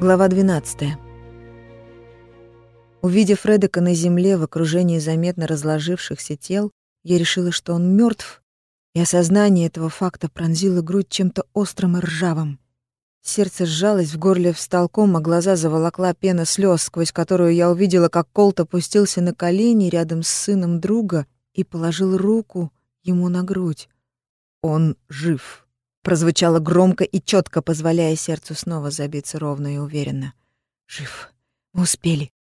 Глава 12. Увидев Редека на земле в окружении заметно разложившихся тел, я решила, что он мертв, и осознание этого факта пронзило грудь чем-то острым и ржавым. Сердце сжалось, в горле встал ком, а глаза заволокла пена слез, сквозь которую я увидела, как Колт опустился на колени рядом с сыном друга и положил руку ему на грудь. «Он жив», прозвучало громко и четко, позволяя сердцу снова забиться ровно и уверенно. «Жив. Мы успели.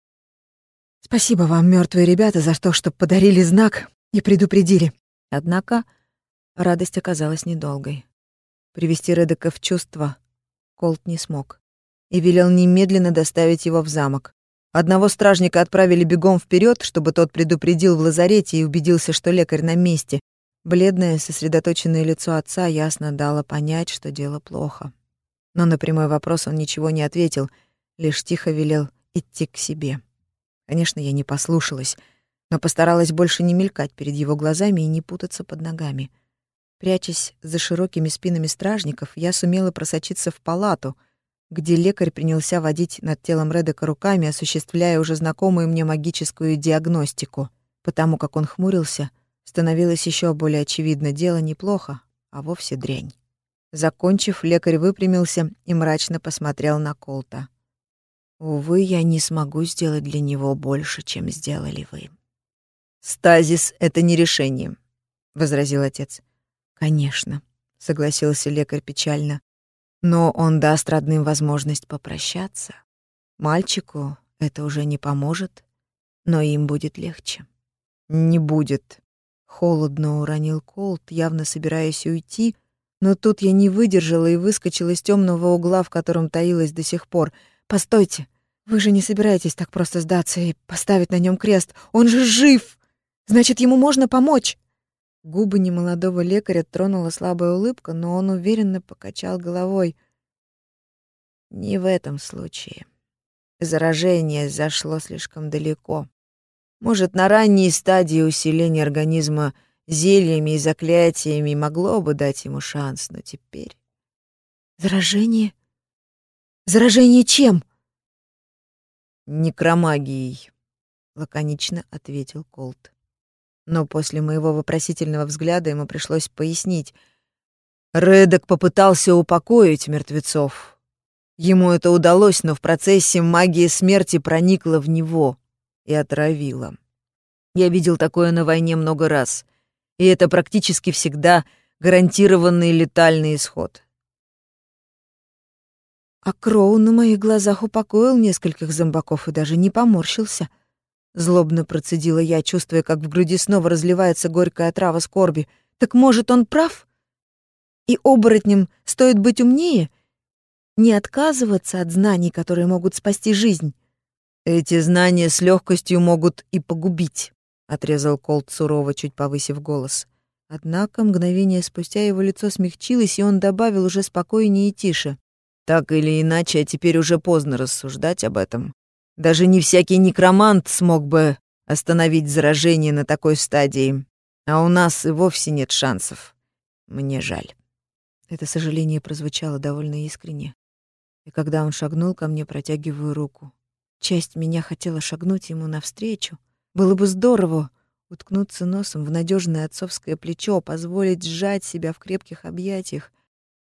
Спасибо вам, мертвые ребята, за то, что подарили знак и предупредили». Однако радость оказалась недолгой. Привести Редека в чувство Колт не смог и велел немедленно доставить его в замок. Одного стражника отправили бегом вперед, чтобы тот предупредил в лазарете и убедился, что лекарь на месте, Бледное, сосредоточенное лицо отца ясно дало понять, что дело плохо. Но на прямой вопрос он ничего не ответил, лишь тихо велел идти к себе. Конечно, я не послушалась, но постаралась больше не мелькать перед его глазами и не путаться под ногами. Прячась за широкими спинами стражников, я сумела просочиться в палату, где лекарь принялся водить над телом Редека руками, осуществляя уже знакомую мне магическую диагностику. Потому как он хмурился, Становилось еще более очевидно, дело неплохо, а вовсе дрянь. Закончив, лекарь выпрямился и мрачно посмотрел на Колта. «Увы, я не смогу сделать для него больше, чем сделали вы». «Стазис — это не решение», — возразил отец. «Конечно», — согласился лекарь печально. «Но он даст родным возможность попрощаться. Мальчику это уже не поможет, но им будет легче». «Не будет», Холодно уронил Колт, явно собираясь уйти, но тут я не выдержала и выскочила из темного угла, в котором таилась до сих пор. «Постойте! Вы же не собираетесь так просто сдаться и поставить на нем крест? Он же жив! Значит, ему можно помочь!» Губы немолодого лекаря тронула слабая улыбка, но он уверенно покачал головой. «Не в этом случае. Заражение зашло слишком далеко. Может, на ранней стадии усиления организма зельями и заклятиями могло бы дать ему шанс, но теперь... Заражение? Заражение чем? Некромагией, лаконично ответил Колт. Но после моего вопросительного взгляда ему пришлось пояснить. Редок попытался упокоить мертвецов. Ему это удалось, но в процессе магия смерти проникла в него и отравила. Я видел такое на войне много раз, и это практически всегда гарантированный летальный исход. А Кроу на моих глазах упокоил нескольких зомбаков и даже не поморщился. Злобно процедила я, чувствуя, как в груди снова разливается горькая отрава скорби. Так может, он прав? И оборотням стоит быть умнее? Не отказываться от знаний, которые могут спасти жизнь? Эти знания с легкостью могут и погубить, отрезал Колт сурово, чуть повысив голос. Однако мгновение спустя его лицо смягчилось, и он добавил уже спокойнее и тише. Так или иначе, а теперь уже поздно рассуждать об этом. Даже не всякий некромант смог бы остановить заражение на такой стадии. А у нас и вовсе нет шансов. Мне жаль. Это сожаление прозвучало довольно искренне. И когда он шагнул ко мне, протягиваю руку. Часть меня хотела шагнуть ему навстречу. Было бы здорово уткнуться носом в надежное отцовское плечо, позволить сжать себя в крепких объятиях,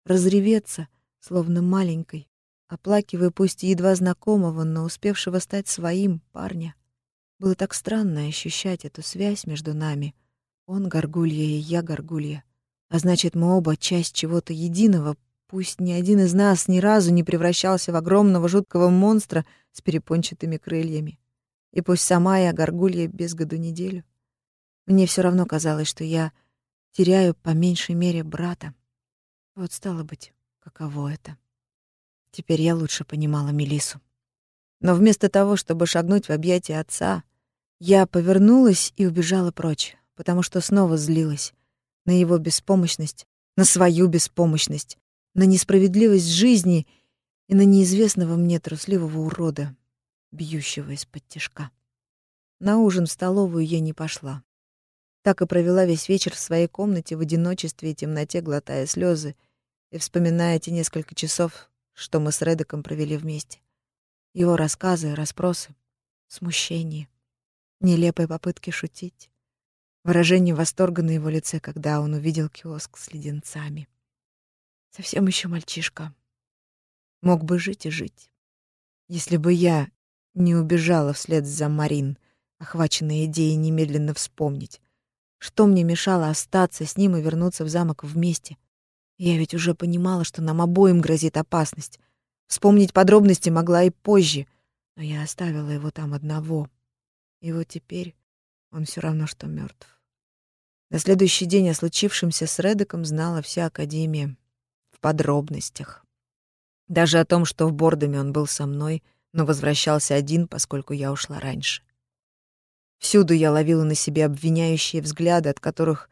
разреветься, словно маленькой, оплакивая пусть едва знакомого, но успевшего стать своим парня. Было так странно ощущать эту связь между нами. Он горгулья и я горгулья. А значит, мы оба часть чего-то единого, Пусть ни один из нас ни разу не превращался в огромного жуткого монстра с перепончатыми крыльями. И пусть сама я горгулья без году неделю. Мне все равно казалось, что я теряю по меньшей мере брата. Вот стало быть, каково это. Теперь я лучше понимала Мелису. Но вместо того, чтобы шагнуть в объятия отца, я повернулась и убежала прочь, потому что снова злилась на его беспомощность, на свою беспомощность, на несправедливость жизни и на неизвестного мне трусливого урода, бьющего из-под тяжка. На ужин в столовую я не пошла. Так и провела весь вечер в своей комнате в одиночестве и темноте, глотая слезы и вспоминая те несколько часов, что мы с Редеком провели вместе. Его рассказы, расспросы, смущение, нелепые попытки шутить, выражение восторга на его лице, когда он увидел киоск с леденцами. Совсем еще мальчишка. Мог бы жить и жить. Если бы я не убежала вслед за Марин, охваченная идеей немедленно вспомнить, что мне мешало остаться с ним и вернуться в замок вместе. Я ведь уже понимала, что нам обоим грозит опасность. Вспомнить подробности могла и позже, но я оставила его там одного. И вот теперь он все равно что мертв. На следующий день о случившемся с Редеком знала вся Академия в подробностях. Даже о том, что в Бордоме он был со мной, но возвращался один, поскольку я ушла раньше. Всюду я ловила на себе обвиняющие взгляды, от которых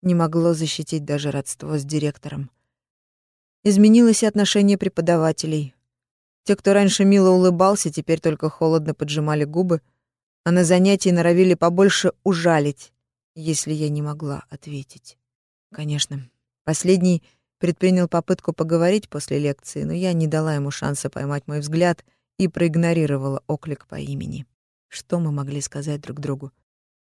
не могло защитить даже родство с директором. Изменилось и отношение преподавателей. Те, кто раньше мило улыбался, теперь только холодно поджимали губы, а на занятии норовили побольше ужалить, если я не могла ответить. Конечно, последний предпринял попытку поговорить после лекции, но я не дала ему шанса поймать мой взгляд и проигнорировала оклик по имени. Что мы могли сказать друг другу?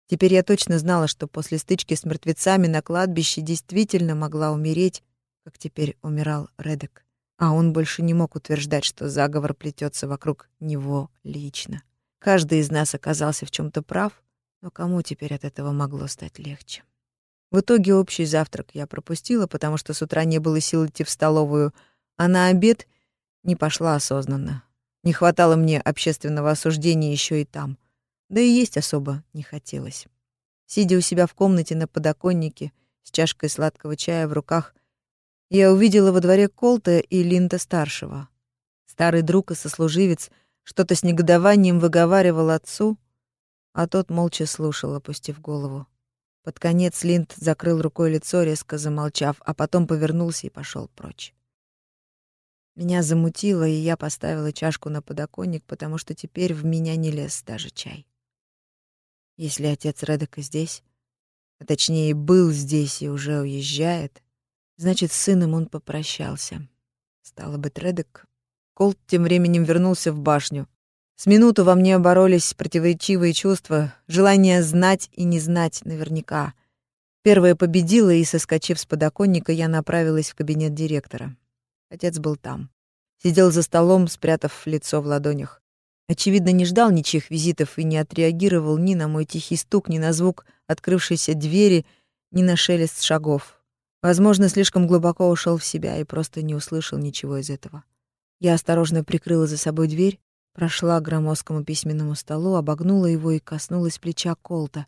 Теперь я точно знала, что после стычки с мертвецами на кладбище действительно могла умереть, как теперь умирал Редек. А он больше не мог утверждать, что заговор плетется вокруг него лично. Каждый из нас оказался в чем то прав, но кому теперь от этого могло стать легче? В итоге общий завтрак я пропустила, потому что с утра не было сил идти в столовую, а на обед не пошла осознанно. Не хватало мне общественного осуждения еще и там. Да и есть особо не хотелось. Сидя у себя в комнате на подоконнике с чашкой сладкого чая в руках, я увидела во дворе Колта и Линда-старшего. Старый друг и сослуживец что-то с негодованием выговаривал отцу, а тот молча слушал, опустив голову. Под конец Линд закрыл рукой лицо, резко замолчав, а потом повернулся и пошел прочь. Меня замутило, и я поставила чашку на подоконник, потому что теперь в меня не лез даже чай. Если отец Редека здесь, а точнее был здесь и уже уезжает, значит, с сыном он попрощался. Стало быть, Редек... Колт тем временем вернулся в башню. С минуту во мне боролись противоречивые чувства, желание знать и не знать наверняка. Первое победило, и, соскочив с подоконника, я направилась в кабинет директора. Отец был там. Сидел за столом, спрятав лицо в ладонях. Очевидно, не ждал ничьих визитов и не отреагировал ни на мой тихий стук, ни на звук открывшейся двери, ни на шелест шагов. Возможно, слишком глубоко ушел в себя и просто не услышал ничего из этого. Я осторожно прикрыла за собой дверь, прошла к громоздкому письменному столу, обогнула его и коснулась плеча Колта.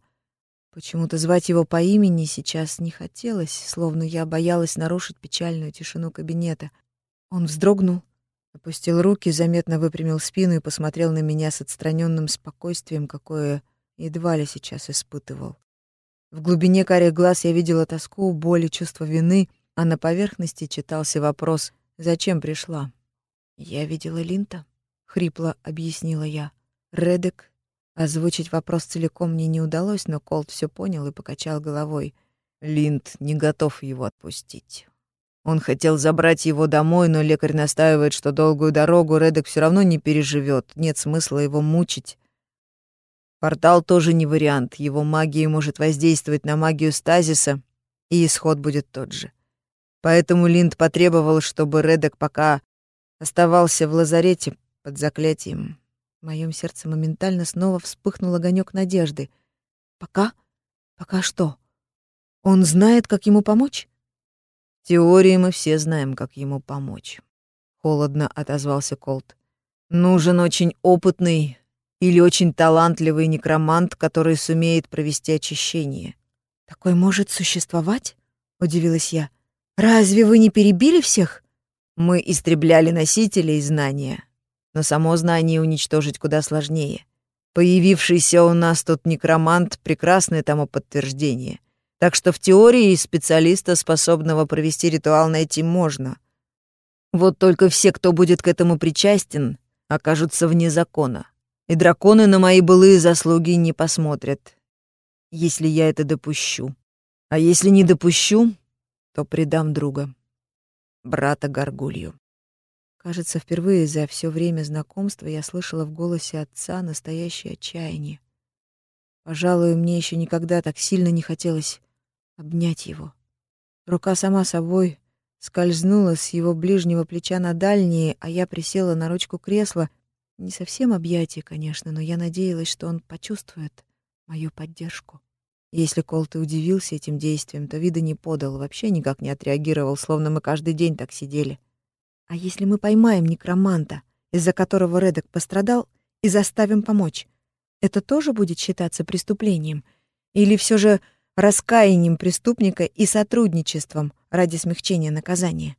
Почему-то звать его по имени сейчас не хотелось, словно я боялась нарушить печальную тишину кабинета. Он вздрогнул, Опустил руки, заметно выпрямил спину и посмотрел на меня с отстраненным спокойствием, какое едва ли сейчас испытывал. В глубине карих глаз я видела тоску, боль и чувство вины, а на поверхности читался вопрос «Зачем пришла?» «Я видела Линта», — хрипло объяснила я. «Редек». Озвучить вопрос целиком мне не удалось, но Колт все понял и покачал головой. «Линд не готов его отпустить». Он хотел забрать его домой, но лекарь настаивает, что долгую дорогу Редек все равно не переживет. Нет смысла его мучить. Портал тоже не вариант. Его магия может воздействовать на магию стазиса, и исход будет тот же. Поэтому Линд потребовал, чтобы Редек пока оставался в лазарете под заклятием. В моем сердце моментально снова вспыхнул огонек надежды. Пока? Пока что? Он знает, как ему помочь? теории мы все знаем, как ему помочь. Холодно отозвался Колт. Нужен очень опытный или очень талантливый некромант, который сумеет провести очищение. Такой может существовать? Удивилась я. Разве вы не перебили всех? Мы истребляли носителей знания, но само знание уничтожить куда сложнее. Появившийся у нас тут некромант — прекрасное тому подтверждение. Так что в теории специалиста, способного провести ритуал, найти можно. Вот только все, кто будет к этому причастен, окажутся вне закона. И драконы на мои былые заслуги не посмотрят, если я это допущу. А если не допущу, то предам друга, брата Горгулью. Кажется, впервые за все время знакомства я слышала в голосе отца настоящее отчаяние. Пожалуй, мне еще никогда так сильно не хотелось обнять его. Рука сама собой скользнула с его ближнего плеча на дальнее, а я присела на ручку кресла. Не совсем объятие, конечно, но я надеялась, что он почувствует мою поддержку. Если Колт и удивился этим действием, то вида не подал, вообще никак не отреагировал, словно мы каждый день так сидели. А если мы поймаем некроманта, из-за которого Редок пострадал, и заставим помочь, это тоже будет считаться преступлением? Или все же раскаянием преступника и сотрудничеством ради смягчения наказания?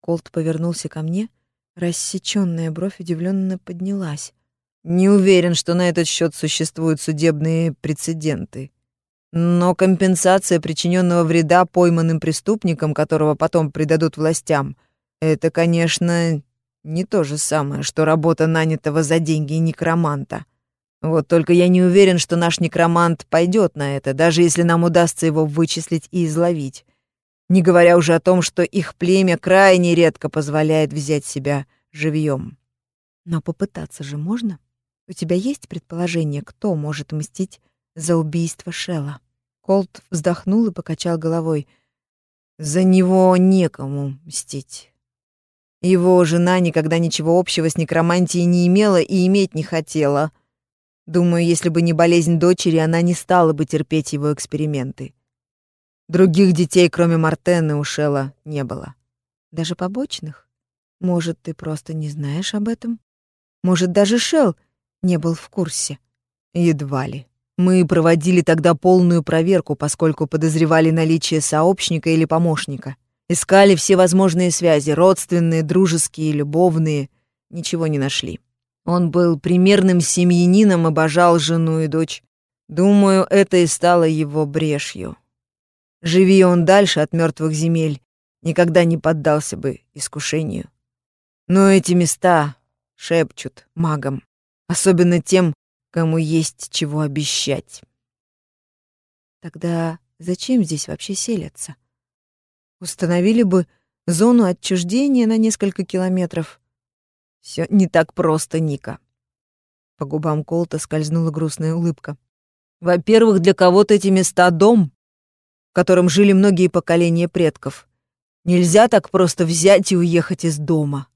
Колт повернулся ко мне, рассечённая бровь удивленно поднялась. «Не уверен, что на этот счет существуют судебные прецеденты», но компенсация причиненного вреда пойманным преступникам, которого потом предадут властям, это, конечно, не то же самое, что работа нанятого за деньги некроманта. Вот только я не уверен, что наш некромант пойдет на это, даже если нам удастся его вычислить и изловить. Не говоря уже о том, что их племя крайне редко позволяет взять себя живьем. Но попытаться же можно? У тебя есть предположение, кто может мстить за убийство Шелла? Колт вздохнул и покачал головой. За него некому мстить. Его жена никогда ничего общего с некромантией не имела и иметь не хотела. Думаю, если бы не болезнь дочери, она не стала бы терпеть его эксперименты. Других детей, кроме Мартены, у Шелла не было. Даже побочных? Может, ты просто не знаешь об этом? Может, даже Шелл не был в курсе? Едва ли. Мы проводили тогда полную проверку, поскольку подозревали наличие сообщника или помощника. Искали все возможные связи, родственные, дружеские, любовные. Ничего не нашли. Он был примерным семьянином, обожал жену и дочь. Думаю, это и стало его брешью. Живи он дальше от мертвых земель, никогда не поддался бы искушению. Но эти места шепчут магам, особенно тем, кому есть чего обещать. Тогда зачем здесь вообще селятся? Установили бы зону отчуждения на несколько километров. Все не так просто, Ника. По губам Колта скользнула грустная улыбка. Во-первых, для кого-то эти места — дом, в котором жили многие поколения предков. Нельзя так просто взять и уехать из дома.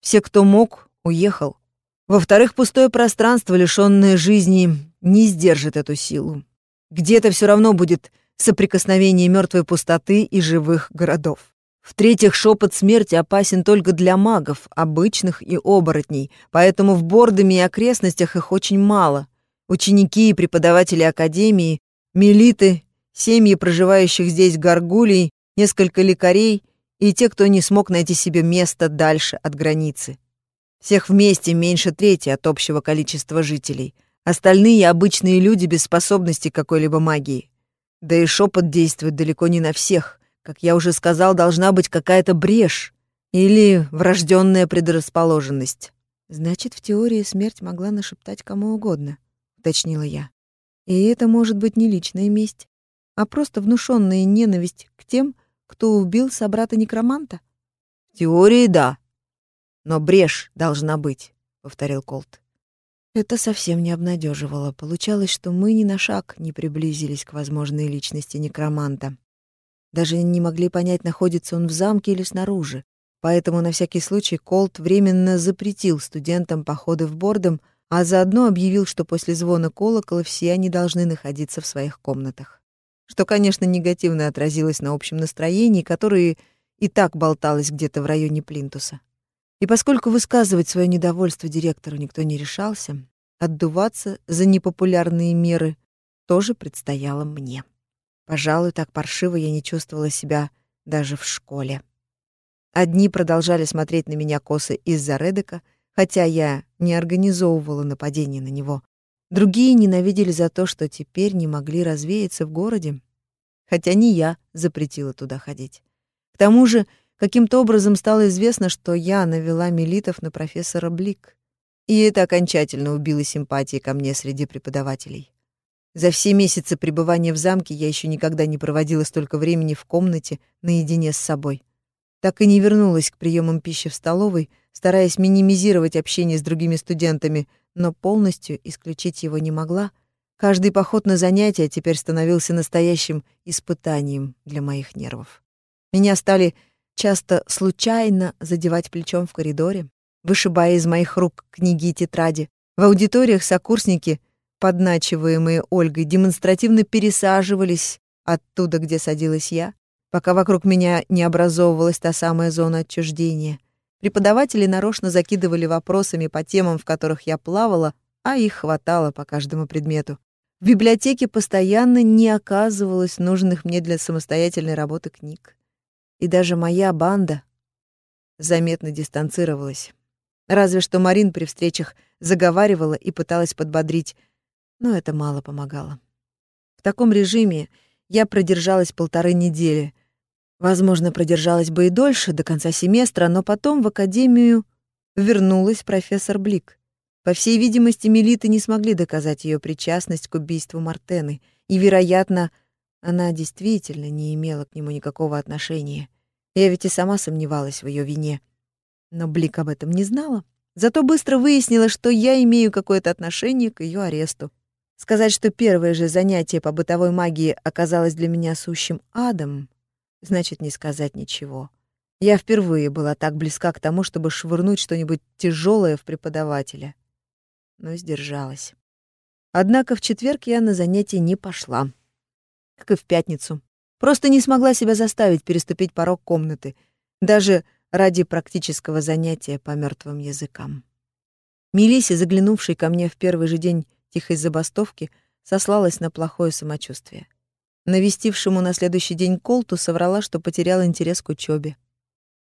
Все, кто мог, уехал. Во-вторых, пустое пространство, лишённое жизни, не сдержит эту силу. Где-то все равно будет соприкосновение мертвой пустоты и живых городов. В-третьих, шепот смерти опасен только для магов, обычных и оборотней, поэтому в Бордоме и окрестностях их очень мало. Ученики и преподаватели академии, милиты, семьи проживающих здесь горгулей, несколько лекарей и те, кто не смог найти себе место дальше от границы. Всех вместе меньше трети от общего количества жителей. Остальные — обычные люди без способности к какой-либо магии. Да и шепот действует далеко не на всех. Как я уже сказал, должна быть какая-то брешь или врожденная предрасположенность. Значит, в теории смерть могла нашептать кому угодно, уточнила я. И это может быть не личная месть, а просто внушенная ненависть к тем, кто убил собрата-некроманта? В теории — да, но брешь должна быть, повторил Колт. Это совсем не обнадеживало. Получалось, что мы ни на шаг не приблизились к возможной личности некроманта. Даже не могли понять, находится он в замке или снаружи. Поэтому на всякий случай Колт временно запретил студентам походы в Бордом, а заодно объявил, что после звона колокола все они должны находиться в своих комнатах. Что, конечно, негативно отразилось на общем настроении, которое и так болталось где-то в районе Плинтуса. И поскольку высказывать свое недовольство директору никто не решался, отдуваться за непопулярные меры тоже предстояло мне. Пожалуй, так паршиво я не чувствовала себя даже в школе. Одни продолжали смотреть на меня косо из-за Редека, хотя я не организовывала нападение на него. Другие ненавидели за то, что теперь не могли развеяться в городе, хотя не я запретила туда ходить. К тому же Каким-то образом стало известно, что я навела милитов на профессора Блик. И это окончательно убило симпатии ко мне среди преподавателей. За все месяцы пребывания в замке я еще никогда не проводила столько времени в комнате наедине с собой. Так и не вернулась к приемам пищи в столовой, стараясь минимизировать общение с другими студентами, но полностью исключить его не могла. Каждый поход на занятия теперь становился настоящим испытанием для моих нервов. Меня стали часто случайно задевать плечом в коридоре, вышибая из моих рук книги и тетради. В аудиториях сокурсники, подначиваемые Ольгой, демонстративно пересаживались оттуда, где садилась я, пока вокруг меня не образовывалась та самая зона отчуждения. Преподаватели нарочно закидывали вопросами по темам, в которых я плавала, а их хватало по каждому предмету. В библиотеке постоянно не оказывалось нужных мне для самостоятельной работы книг. И даже моя банда заметно дистанцировалась. Разве что Марин при встречах заговаривала и пыталась подбодрить, но это мало помогало. В таком режиме я продержалась полторы недели. Возможно, продержалась бы и дольше, до конца семестра, но потом в академию вернулась профессор Блик. По всей видимости, милиты не смогли доказать ее причастность к убийству Мартены, и, вероятно, она действительно не имела к нему никакого отношения. Я ведь и сама сомневалась в ее вине. Но Блик об этом не знала. Зато быстро выяснила, что я имею какое-то отношение к ее аресту. Сказать, что первое же занятие по бытовой магии оказалось для меня сущим адом, значит не сказать ничего. Я впервые была так близка к тому, чтобы швырнуть что-нибудь тяжелое в преподавателя. Но сдержалась. Однако в четверг я на занятие не пошла. Как и в пятницу. Просто не смогла себя заставить переступить порог комнаты, даже ради практического занятия по мертвым языкам. Мелисия, заглянувшей ко мне в первый же день тихой забастовки сослалась на плохое самочувствие. Навестившему на следующий день Колту соврала, что потеряла интерес к учебе.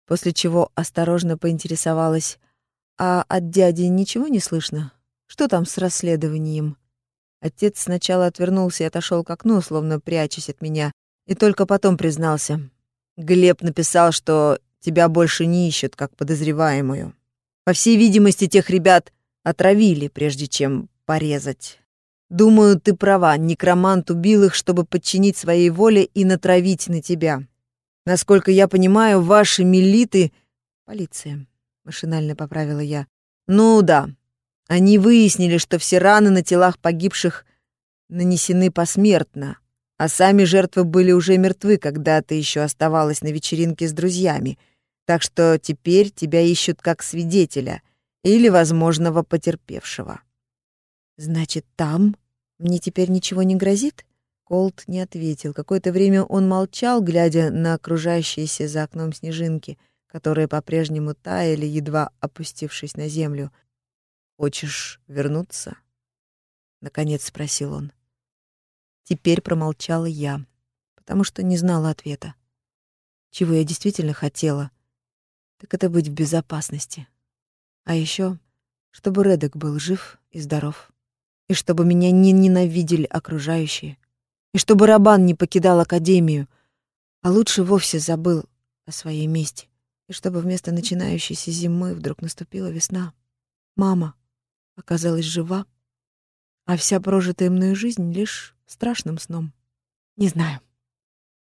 После чего осторожно поинтересовалась, а от дяди ничего не слышно? Что там с расследованием? Отец сначала отвернулся и отошел к окну, словно прячась от меня, и только потом признался. Глеб написал, что тебя больше не ищут как подозреваемую. По всей видимости, тех ребят отравили, прежде чем порезать. Думаю, ты права, некромант убил их, чтобы подчинить своей воле и натравить на тебя. Насколько я понимаю, ваши милиты... Полиция, машинально поправила я. Ну да, они выяснили, что все раны на телах погибших нанесены посмертно, а сами жертвы были уже мертвы, когда ты еще оставалась на вечеринке с друзьями. Так что теперь тебя ищут как свидетеля или возможного потерпевшего. Значит, там мне теперь ничего не грозит? Колт не ответил. Какое-то время он молчал, глядя на окружающиеся за окном снежинки, которые по-прежнему таяли, едва опустившись на землю. «Хочешь вернуться?» — наконец спросил он. Теперь промолчала я, потому что не знала ответа. Чего я действительно хотела, так это быть в безопасности. А еще, чтобы Редек был жив и здоров и чтобы меня не ненавидели окружающие, и чтобы Рабан не покидал Академию, а лучше вовсе забыл о своей мести, и чтобы вместо начинающейся зимы вдруг наступила весна. Мама оказалась жива, а вся прожитая мною жизнь лишь страшным сном. Не знаю.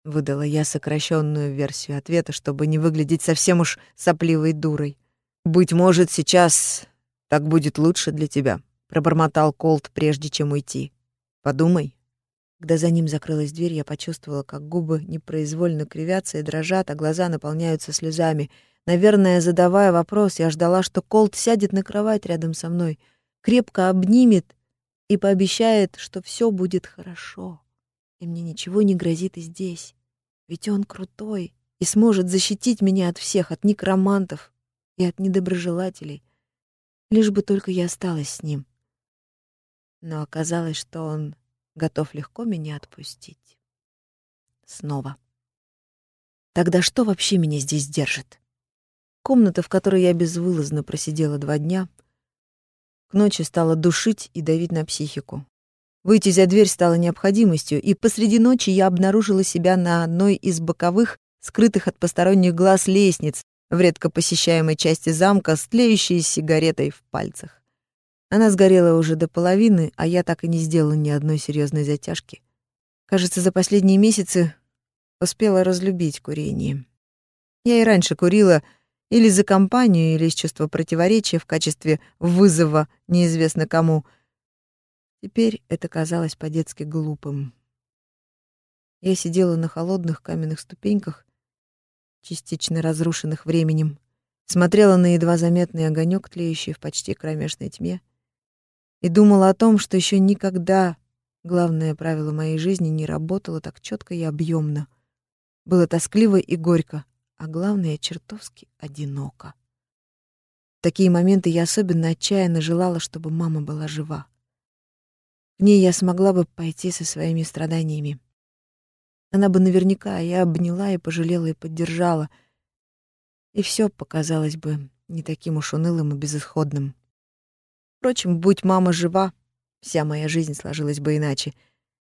Выдала я сокращенную версию ответа, чтобы не выглядеть совсем уж сопливой дурой. «Быть может, сейчас так будет лучше для тебя», пробормотал Колт, прежде чем уйти. Подумай. Когда за ним закрылась дверь, я почувствовала, как губы непроизвольно кривятся и дрожат, а глаза наполняются слезами. Наверное, задавая вопрос, я ждала, что Колт сядет на кровать рядом со мной, крепко обнимет и пообещает, что все будет хорошо, и мне ничего не грозит и здесь. Ведь он крутой и сможет защитить меня от всех, от некромантов и от недоброжелателей, лишь бы только я осталась с ним но оказалось, что он готов легко меня отпустить. Снова. Тогда что вообще меня здесь держит? Комната, в которой я безвылазно просидела два дня, к ночи стала душить и давить на психику. Выйти за дверь стало необходимостью, и посреди ночи я обнаружила себя на одной из боковых, скрытых от посторонних глаз лестниц в редко посещаемой части замка с тлеющей сигаретой в пальцах. Она сгорела уже до половины, а я так и не сделала ни одной серьезной затяжки. Кажется, за последние месяцы успела разлюбить курение. Я и раньше курила, Или за компанию, или из чувства противоречия в качестве вызова неизвестно кому. Теперь это казалось по-детски глупым. Я сидела на холодных каменных ступеньках, частично разрушенных временем, смотрела на едва заметный огонек, тлеющий в почти кромешной тьме, и думала о том, что еще никогда главное правило моей жизни не работало так четко и объемно. Было тоскливо и горько, а главное — чертовски одиноко. В такие моменты я особенно отчаянно желала, чтобы мама была жива. В ней я смогла бы пойти со своими страданиями. Она бы наверняка я обняла и пожалела и поддержала — и все показалось бы не таким уж унылым и безысходным. Впрочем, будь мама жива, вся моя жизнь сложилась бы иначе.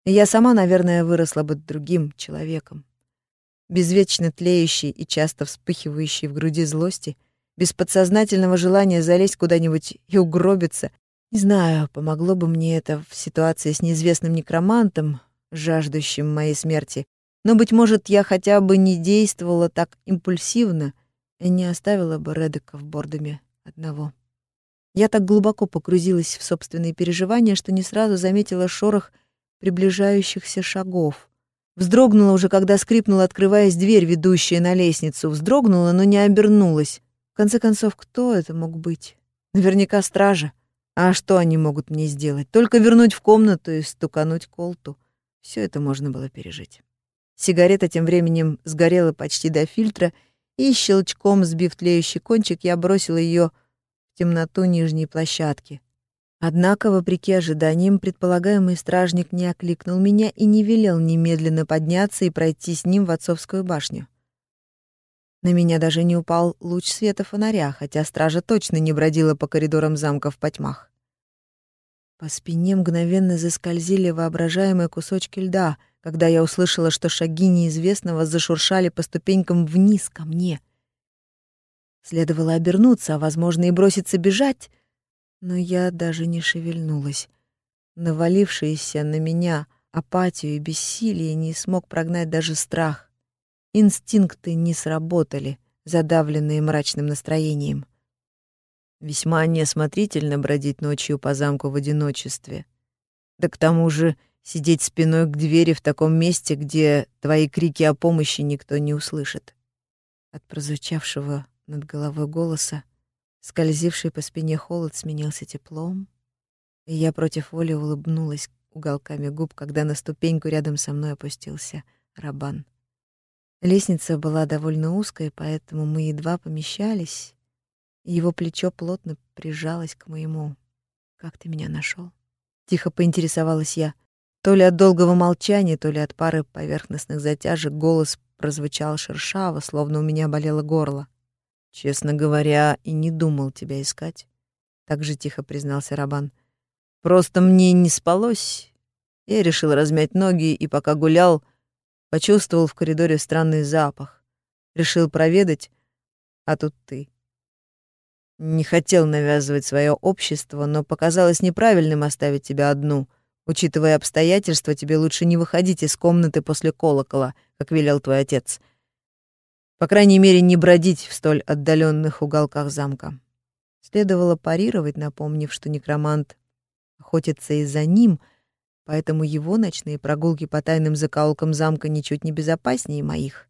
И я сама, наверное, выросла бы другим человеком. Без вечно тлеющей и часто вспыхивающей в груди злости, без подсознательного желания залезть куда-нибудь и угробиться. Не знаю, помогло бы мне это в ситуации с неизвестным некромантом, жаждущим моей смерти. Но, быть может, я хотя бы не действовала так импульсивно — и не оставила бы Редека в Бордоме одного. Я так глубоко погрузилась в собственные переживания, что не сразу заметила шорох приближающихся шагов. Вздрогнула уже, когда скрипнула, открываясь дверь, ведущая на лестницу. Вздрогнула, но не обернулась. В конце концов, кто это мог быть? Наверняка стража. А что они могут мне сделать? Только вернуть в комнату и стукануть колту. Все это можно было пережить. Сигарета тем временем сгорела почти до фильтра — и, щелчком сбив тлеющий кончик, я бросила ее в темноту нижней площадки. Однако, вопреки ожиданиям, предполагаемый стражник не окликнул меня и не велел немедленно подняться и пройти с ним в отцовскую башню. На меня даже не упал луч света фонаря, хотя стража точно не бродила по коридорам замка в потьмах. По спине мгновенно заскользили воображаемые кусочки льда, когда я услышала, что шаги неизвестного зашуршали по ступенькам вниз ко мне. Следовало обернуться, а, возможно, и броситься бежать, но я даже не шевельнулась. Навалившиеся на меня апатию и бессилие не смог прогнать даже страх. Инстинкты не сработали, задавленные мрачным настроением. Весьма неосмотрительно бродить ночью по замку в одиночестве. Да к тому же сидеть спиной к двери в таком месте, где твои крики о помощи никто не услышит. От прозвучавшего над головой голоса скользивший по спине холод сменился теплом, и я против воли улыбнулась уголками губ, когда на ступеньку рядом со мной опустился Рабан. Лестница была довольно узкой, поэтому мы едва помещались, и его плечо плотно прижалось к моему. «Как ты меня нашел? Тихо поинтересовалась я. То ли от долгого молчания, то ли от пары поверхностных затяжек голос прозвучал шершаво, словно у меня болело горло. «Честно говоря, и не думал тебя искать», — так же тихо признался Рабан. «Просто мне не спалось. Я решил размять ноги, и пока гулял, почувствовал в коридоре странный запах. Решил проведать, а тут ты. Не хотел навязывать свое общество, но показалось неправильным оставить тебя одну — Учитывая обстоятельства, тебе лучше не выходить из комнаты после колокола, как велел твой отец. По крайней мере, не бродить в столь отдаленных уголках замка. Следовало парировать, напомнив, что некромант охотится и за ним, поэтому его ночные прогулки по тайным закоулкам замка ничуть не безопаснее моих.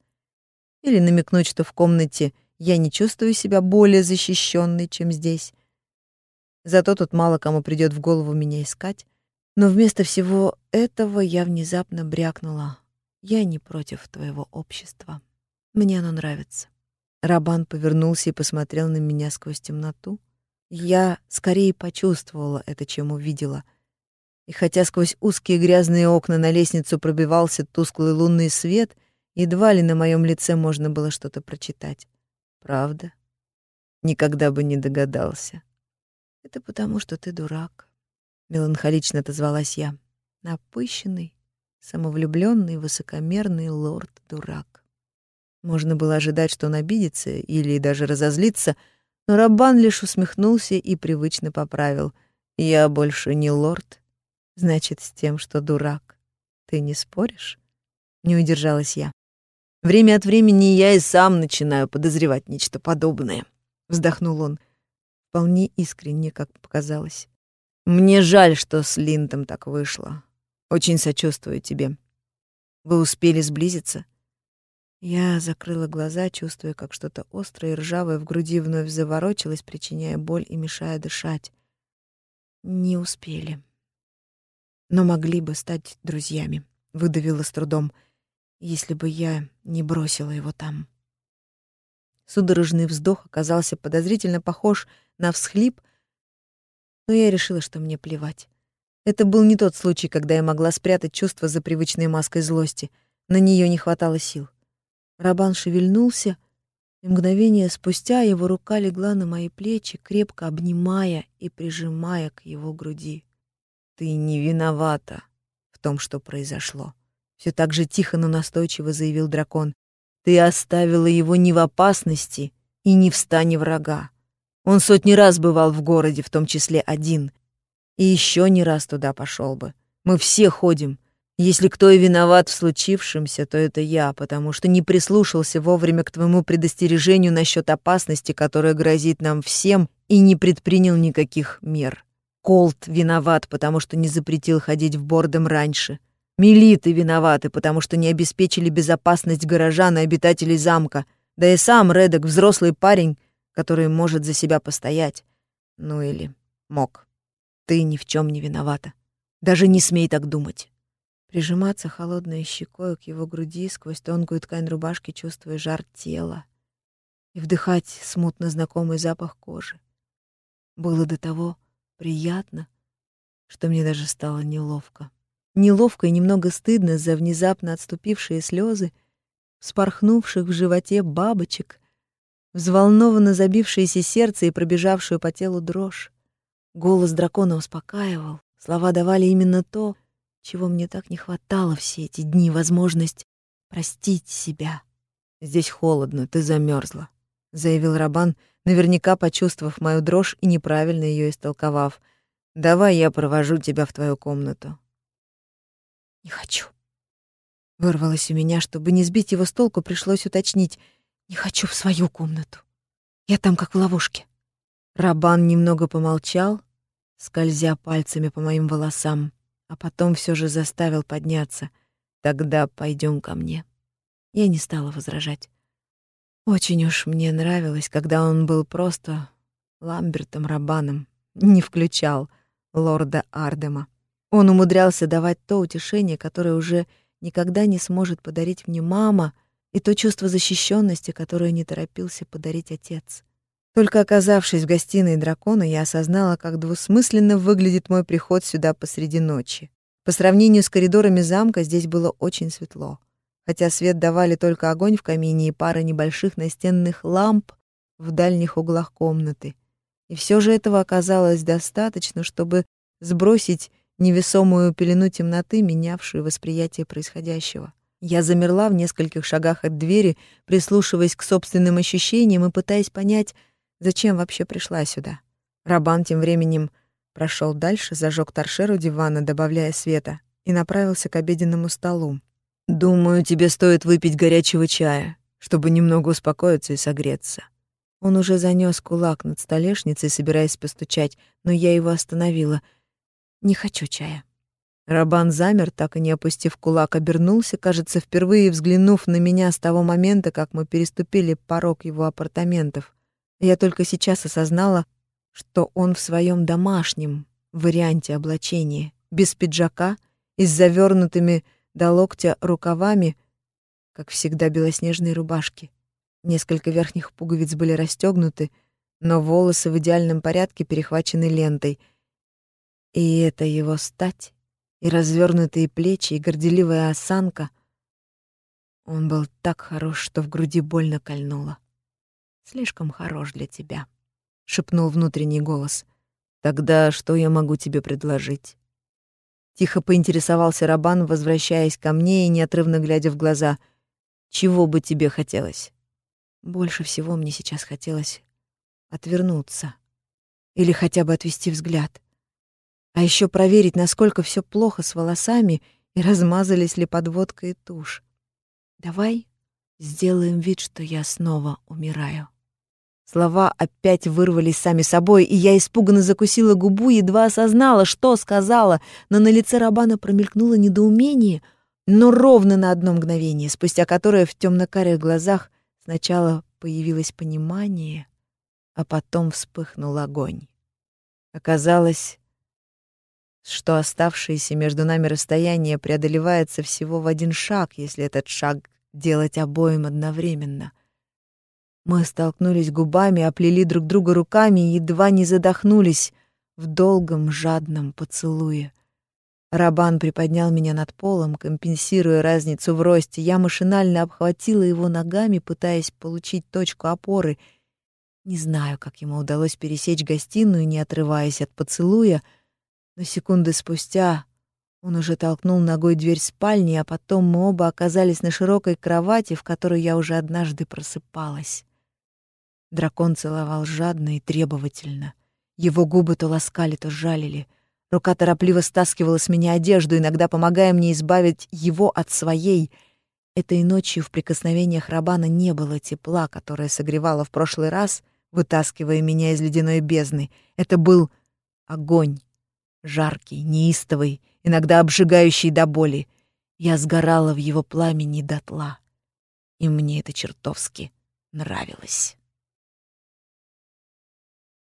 Или намекнуть, что в комнате я не чувствую себя более защищенной, чем здесь. Зато тут мало кому придет в голову меня искать, но вместо всего этого я внезапно брякнула. Я не против твоего общества. Мне оно нравится. Рабан повернулся и посмотрел на меня сквозь темноту. Я скорее почувствовала это, чем увидела. И хотя сквозь узкие грязные окна на лестницу пробивался тусклый лунный свет, едва ли на моем лице можно было что-то прочитать. Правда? Никогда бы не догадался. Это потому, что ты дурак меланхолично отозвалась я. Напыщенный, самовлюбленный, высокомерный лорд-дурак. Можно было ожидать, что он обидится или даже разозлится, но Рабан лишь усмехнулся и привычно поправил. «Я больше не лорд. Значит, с тем, что дурак. Ты не споришь?» Не удержалась я. Время от времени я и сам начинаю подозревать нечто подобное. Вздохнул он. Вполне искренне, как показалось. Мне жаль, что с Линдом так вышло. Очень сочувствую тебе. Вы успели сблизиться? Я закрыла глаза, чувствуя, как что-то острое и ржавое в груди вновь заворочилось, причиняя боль и мешая дышать. Не успели. Но могли бы стать друзьями, выдавила с трудом, если бы я не бросила его там. Судорожный вздох оказался подозрительно похож на всхлип, но я решила, что мне плевать. Это был не тот случай, когда я могла спрятать чувства за привычной маской злости. На нее не хватало сил. Рабан шевельнулся, и мгновение спустя его рука легла на мои плечи, крепко обнимая и прижимая к его груди. «Ты не виновата в том, что произошло», — все так же тихо, но настойчиво заявил дракон. «Ты оставила его не в опасности и не в стане врага. Он сотни раз бывал в городе, в том числе один, и еще не раз туда пошел бы. Мы все ходим, если кто и виноват в случившемся, то это я, потому что не прислушался вовремя к твоему предостережению насчет опасности, которая грозит нам всем, и не предпринял никаких мер. Колт виноват, потому что не запретил ходить в Бордом раньше. Милиты виноваты, потому что не обеспечили безопасность горожан и обитателей замка. Да и сам Редок взрослый парень, который может за себя постоять. Ну или мог. Ты ни в чем не виновата. Даже не смей так думать прижиматься холодной щекой к его груди сквозь тонкую ткань рубашки, чувствуя жар тела, и вдыхать смутно знакомый запах кожи. Было до того приятно, что мне даже стало неловко. Неловко и немного стыдно за внезапно отступившие слезы, вспорхнувших в животе бабочек, взволнованно забившееся сердце и пробежавшую по телу дрожь. Голос дракона успокаивал, слова давали именно то, чего мне так не хватало все эти дни, возможность простить себя. «Здесь холодно, ты замерзла, заявил Рабан, наверняка почувствовав мою дрожь и неправильно ее истолковав. «Давай я провожу тебя в твою комнату». «Не хочу». Вырвалось у меня, чтобы не сбить его с толку, пришлось уточнить. «Не хочу в свою комнату. Я там как в ловушке». Рабан немного помолчал, скользя пальцами по моим волосам а потом все же заставил подняться. Тогда пойдем ко мне. Я не стала возражать. Очень уж мне нравилось, когда он был просто Ламбертом Рабаном, не включал лорда Ардема. Он умудрялся давать то утешение, которое уже никогда не сможет подарить мне мама, и то чувство защищенности, которое не торопился подарить отец. Только оказавшись в гостиной дракона, я осознала, как двусмысленно выглядит мой приход сюда посреди ночи. По сравнению с коридорами замка здесь было очень светло. Хотя свет давали только огонь в камине и пара небольших настенных ламп в дальних углах комнаты. И все же этого оказалось достаточно, чтобы сбросить невесомую пелену темноты, менявшую восприятие происходящего. Я замерла в нескольких шагах от двери, прислушиваясь к собственным ощущениям и пытаясь понять, Зачем вообще пришла сюда? Рабан тем временем прошел дальше, зажег торшеру дивана, добавляя света, и направился к обеденному столу. «Думаю, тебе стоит выпить горячего чая, чтобы немного успокоиться и согреться». Он уже занёс кулак над столешницей, собираясь постучать, но я его остановила. «Не хочу чая». Рабан замер, так и не опустив кулак, обернулся, кажется, впервые взглянув на меня с того момента, как мы переступили порог его апартаментов. Я только сейчас осознала, что он в своем домашнем варианте облачения, без пиджака и с завернутыми до локтя рукавами, как всегда белоснежные рубашки. Несколько верхних пуговиц были расстегнуты, но волосы в идеальном порядке перехвачены лентой. И это его стать, и развернутые плечи, и горделивая осанка. Он был так хорош, что в груди больно кольнуло слишком хорош для тебя», — шепнул внутренний голос. «Тогда что я могу тебе предложить?» Тихо поинтересовался Рабан, возвращаясь ко мне и неотрывно глядя в глаза. «Чего бы тебе хотелось?» Больше всего мне сейчас хотелось отвернуться или хотя бы отвести взгляд. А еще проверить, насколько все плохо с волосами и размазались ли подводка и тушь. «Давай Сделаем вид, что я снова умираю. Слова опять вырвались сами собой, и я испуганно закусила губу, едва осознала, что сказала, но на лице Рабана промелькнуло недоумение, но ровно на одно мгновение, спустя которое в темно-карих глазах сначала появилось понимание, а потом вспыхнул огонь. Оказалось, что оставшееся между нами расстояние преодолевается всего в один шаг, если этот шаг делать обоим одновременно. Мы столкнулись губами, оплели друг друга руками и едва не задохнулись в долгом жадном поцелуе. Рабан приподнял меня над полом, компенсируя разницу в росте. Я машинально обхватила его ногами, пытаясь получить точку опоры. Не знаю, как ему удалось пересечь гостиную, не отрываясь от поцелуя, но секунды спустя он уже толкнул ногой дверь спальни, а потом мы оба оказались на широкой кровати, в которой я уже однажды просыпалась. Дракон целовал жадно и требовательно. Его губы то ласкали, то жалили. Рука торопливо стаскивала с меня одежду, иногда помогая мне избавить его от своей. Этой ночью в прикосновениях Рабана не было тепла, которое согревало в прошлый раз, вытаскивая меня из ледяной бездны. Это был огонь, жаркий, неистовый, иногда обжигающий до боли. Я сгорала в его пламени дотла, и мне это чертовски нравилось.